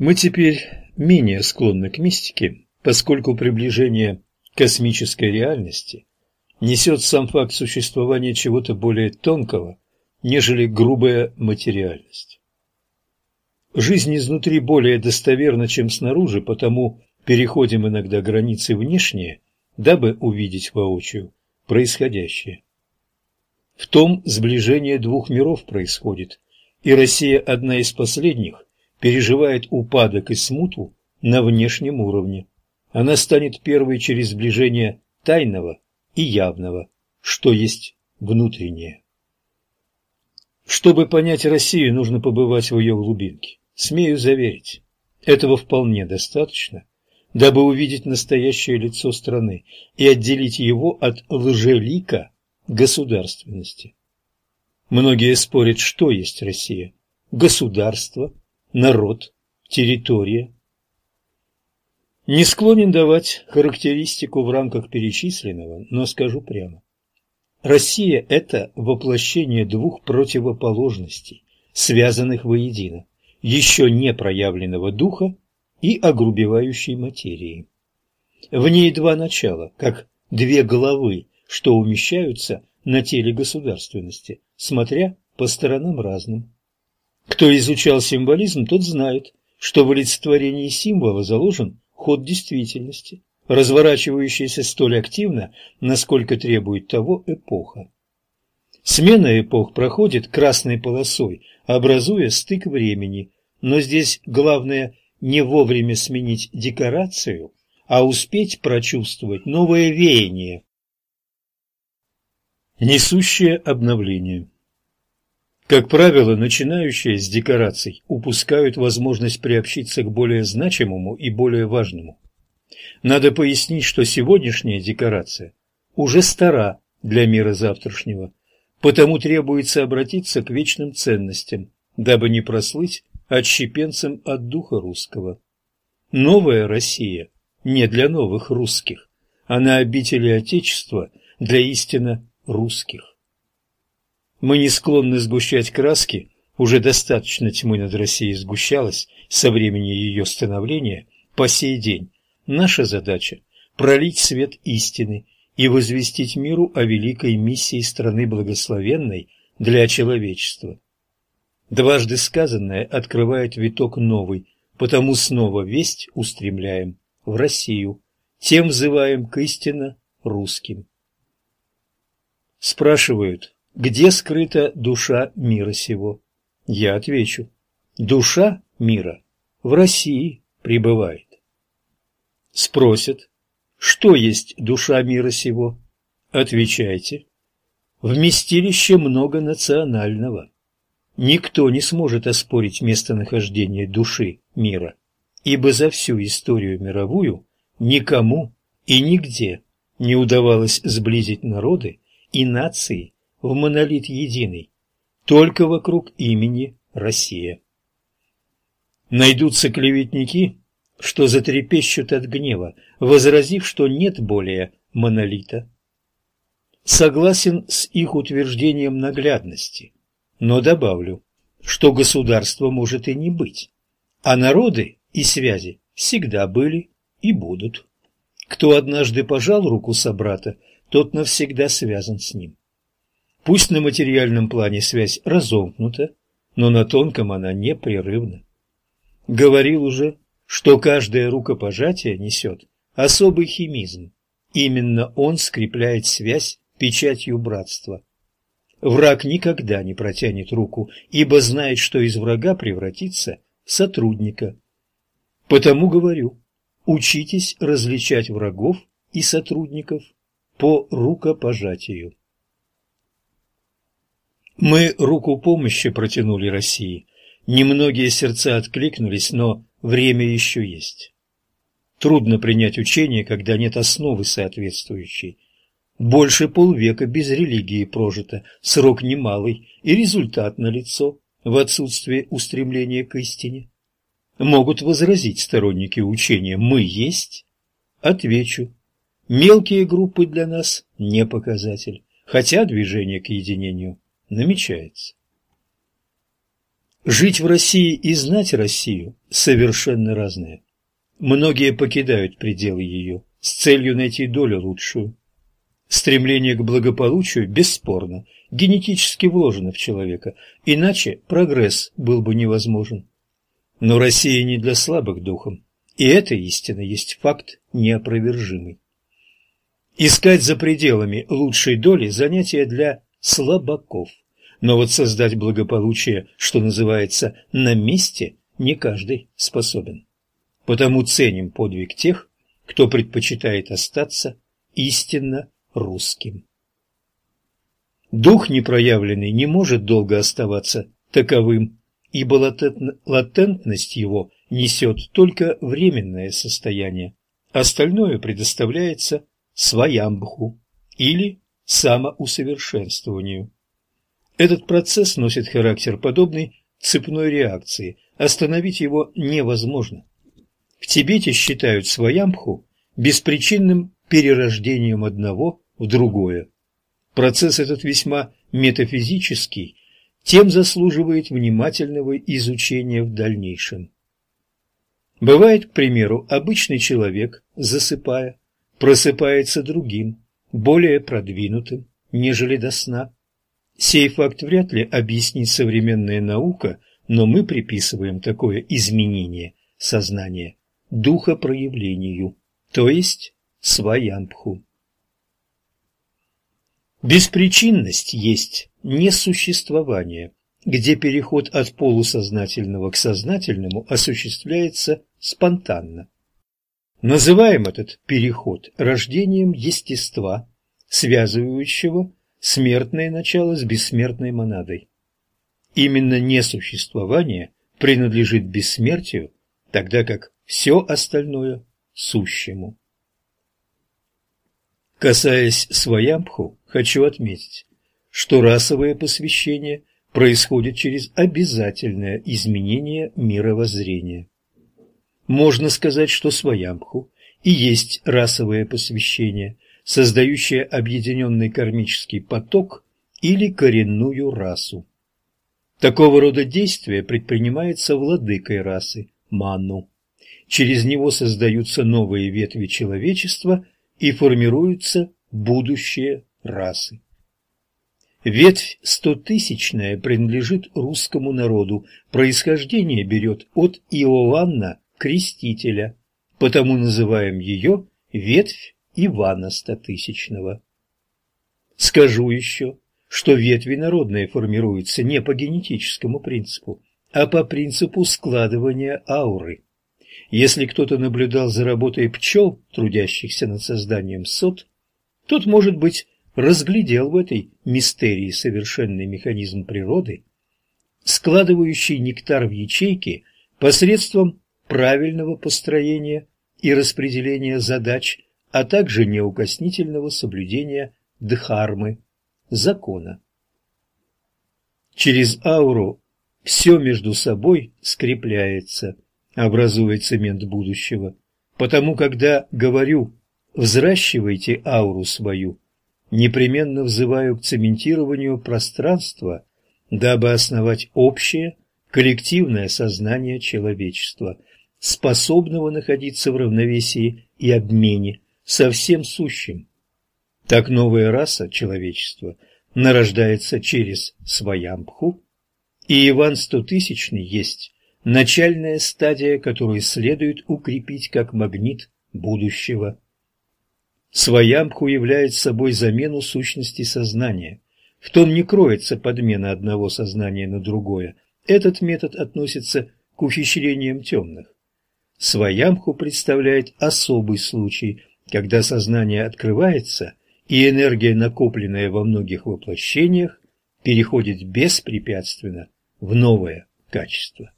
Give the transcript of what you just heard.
Мы теперь менее склонны к мистике, поскольку приближение космической реальности несет сам факт существования чего-то более тонкого, нежели грубая материальность. Жизнь изнутри более достоверна, чем снаружи, потому переходим иногда границы внешние, дабы увидеть воочию происходящее. В том сближение двух миров происходит, и Россия одна из последних переживает упадок и смуту на внешнем уровне. Она станет первой через сближение тайного и явного, что есть внутреннее. Чтобы понять Россию, нужно побывать в ее глубинке. Смею заверить, этого вполне достаточно, дабы увидеть настоящее лицо страны и отделить его от лжелика государственности. Многие спорят, что есть Россия – государство, народ, территория. Не склонен давать характеристику в рамках перечисленного, но скажу прямо. Россия – это воплощение двух противоположностей, связанных воедино, еще не проявленного духа и огрубевающей материи. В ней два начала, как две головы, что умещаются на теле государственности, смотря по сторонам разным. Кто изучал символизм, тот знает, что в олицетворении символа заложен ход действительности, разворачивающийся столь активно, насколько требует того эпоха. Смена эпох проходит красной полосой, образуя стык времени, но здесь главное не вовремя сменить декорацию, а успеть прочувствовать новое веяние. Несущее обновление Как правило, начинающие с декораций упускают возможность приобщиться к более значимому и более важному. Надо пояснить, что сегодняшняя декорация уже стара для мира завтрашнего, потому требуется обратиться к вечным ценностям, дабы не прослыть отщепенцем от духа русского. Новая Россия не для новых русских, она обители Отечества для истинно русских. Мы не склонны сгущать краски, уже достаточно тьмы над Россией сгущалось со времени ее становления по сей день. Наша задача – пролить свет истины и возвестить миру о великой миссии страны благословенной для человечества. Дважды сказанное открывает виток новый, потому снова весть устремляем в Россию, тем взываем к истинно русским. Спрашивают, где скрыта душа мира сего? Я отвечу, душа мира в России пребывает. Спросят, что есть душа мира сего? Отвечайте, вместилище многонационального. Никто не сможет оспорить местонахождение души мира, ибо за всю историю мировую никому и нигде не удавалось сблизить народы и нации в монолит единый, только вокруг имени Россия. Найдутся клеветники, что затрепещут от гнева, возразив, что нет более монолита. Согласен с их утверждением наглядности – но добавлю, что государства может и не быть, а народы и связи всегда были и будут. Кто однажды пожал руку собрата, тот навсегда связан с ним. Пусть на материальном плане связь разомкнута, но на тонком она непрерывна. Говорил уже, что каждое рукопожатие несет особый химизм. Именно он скрепляет связь печатью братства. Враг никогда не протянет руку, ибо знает, что из врага превратится в сотрудника. Потому говорю, учитесь различать врагов и сотрудников по рукопожатию. Мы руку помощи протянули России. Немногие сердца откликнулись, но время еще есть. Трудно принять учение, когда нет основы соответствующей. Больше полвека без религии прожито, срок немалый, и результат налицо в отсутствии устремления к истине. Могут возразить сторонники учения «мы есть»? Отвечу. Мелкие группы для нас не показатель, хотя движение к единению намечается. Жить в России и знать Россию совершенно разные. Многие покидают пределы ее с целью найти долю лучшую. Стремление к благополучию бесспорно генетически вложено в человека, иначе прогресс был бы невозможен. Но Россия не для слабых духом, и эта истина есть факт неопровержимый. Искать за пределами лучшей доли – занятие для слабаков. Но вот создать благополучие, что называется, на месте, не каждый способен. Потому ценим подвиг тех, кто предпочитает остаться истинно русским. Дух непроявленный не может долго оставаться таковым, ибо латентность его несет только временное состояние. Остальное предоставляется своямбху или самоусовершенствованию. Этот процесс носит характер подобный цепной реакции, остановить его невозможно. В Тибете считают своямбху беспричинным перерождением одного в другое. Процесс этот весьма метафизический, тем заслуживает внимательного изучения в дальнейшем. Бывает, к примеру, обычный человек, засыпая, просыпается другим, более продвинутым, нежели до сна. Сей факт вряд ли объяснит современная наука, но мы приписываем такое изменение сознания духопроявлению, то есть сваямбху. Беспричинность есть несуществование, где переход от полусознательного к сознательному осуществляется спонтанно. Называем этот переход рождением естества, связывающего смертное начало с бессмертной монадой. Именно несуществование принадлежит бессмертию, тогда как все остальное – сущему. Касаясь Сваямбху, хочу отметить, что расовое посвящение происходит через обязательное изменение мировоззрения. Можно сказать, что Сваямбху и есть расовое посвящение, создающее объединенный кармический поток или коренную расу. Такого рода действие предпринимается владыкой расы – Ману. Через него создаются новые ветви человечества и формируются будущие расы. Ветвь стотысячная принадлежит русскому народу, происхождение берет от Иоанна Крестителя, потому называем ее ветвь Ивана Стотысячного. Скажу еще, что ветви народные формируются не по генетическому принципу, а по принципу складывания ауры. Если кто-то наблюдал за работой пчел, трудящихся над созданием сот, тот, может быть, разглядел в этой мистерии совершенный механизм природы, складывающий нектар в ячейки посредством правильного построения и распределения задач, а также неукоснительного соблюдения дхармы, закона. Через ауру все между собой скрепляется, образуя цемент будущего. Потому, когда говорю «взращивайте ауру свою», непременно взываю к цементированию пространства, дабы основать общее коллективное сознание человечества – способного находиться в равновесии и обмене со всем сущим. Так новая раса человечества нарождается через своямбху, и Иван Стотысячный есть начальная стадия, которую следует укрепить как магнит будущего. Своямбху является собой замену сущности сознания. В том не кроется подмена одного сознания на другое. Этот метод относится к ухищрениям темных. Своямху представляет особый случай, когда сознание открывается, и энергия, накопленная во многих воплощениях, переходит беспрепятственно в новое качество.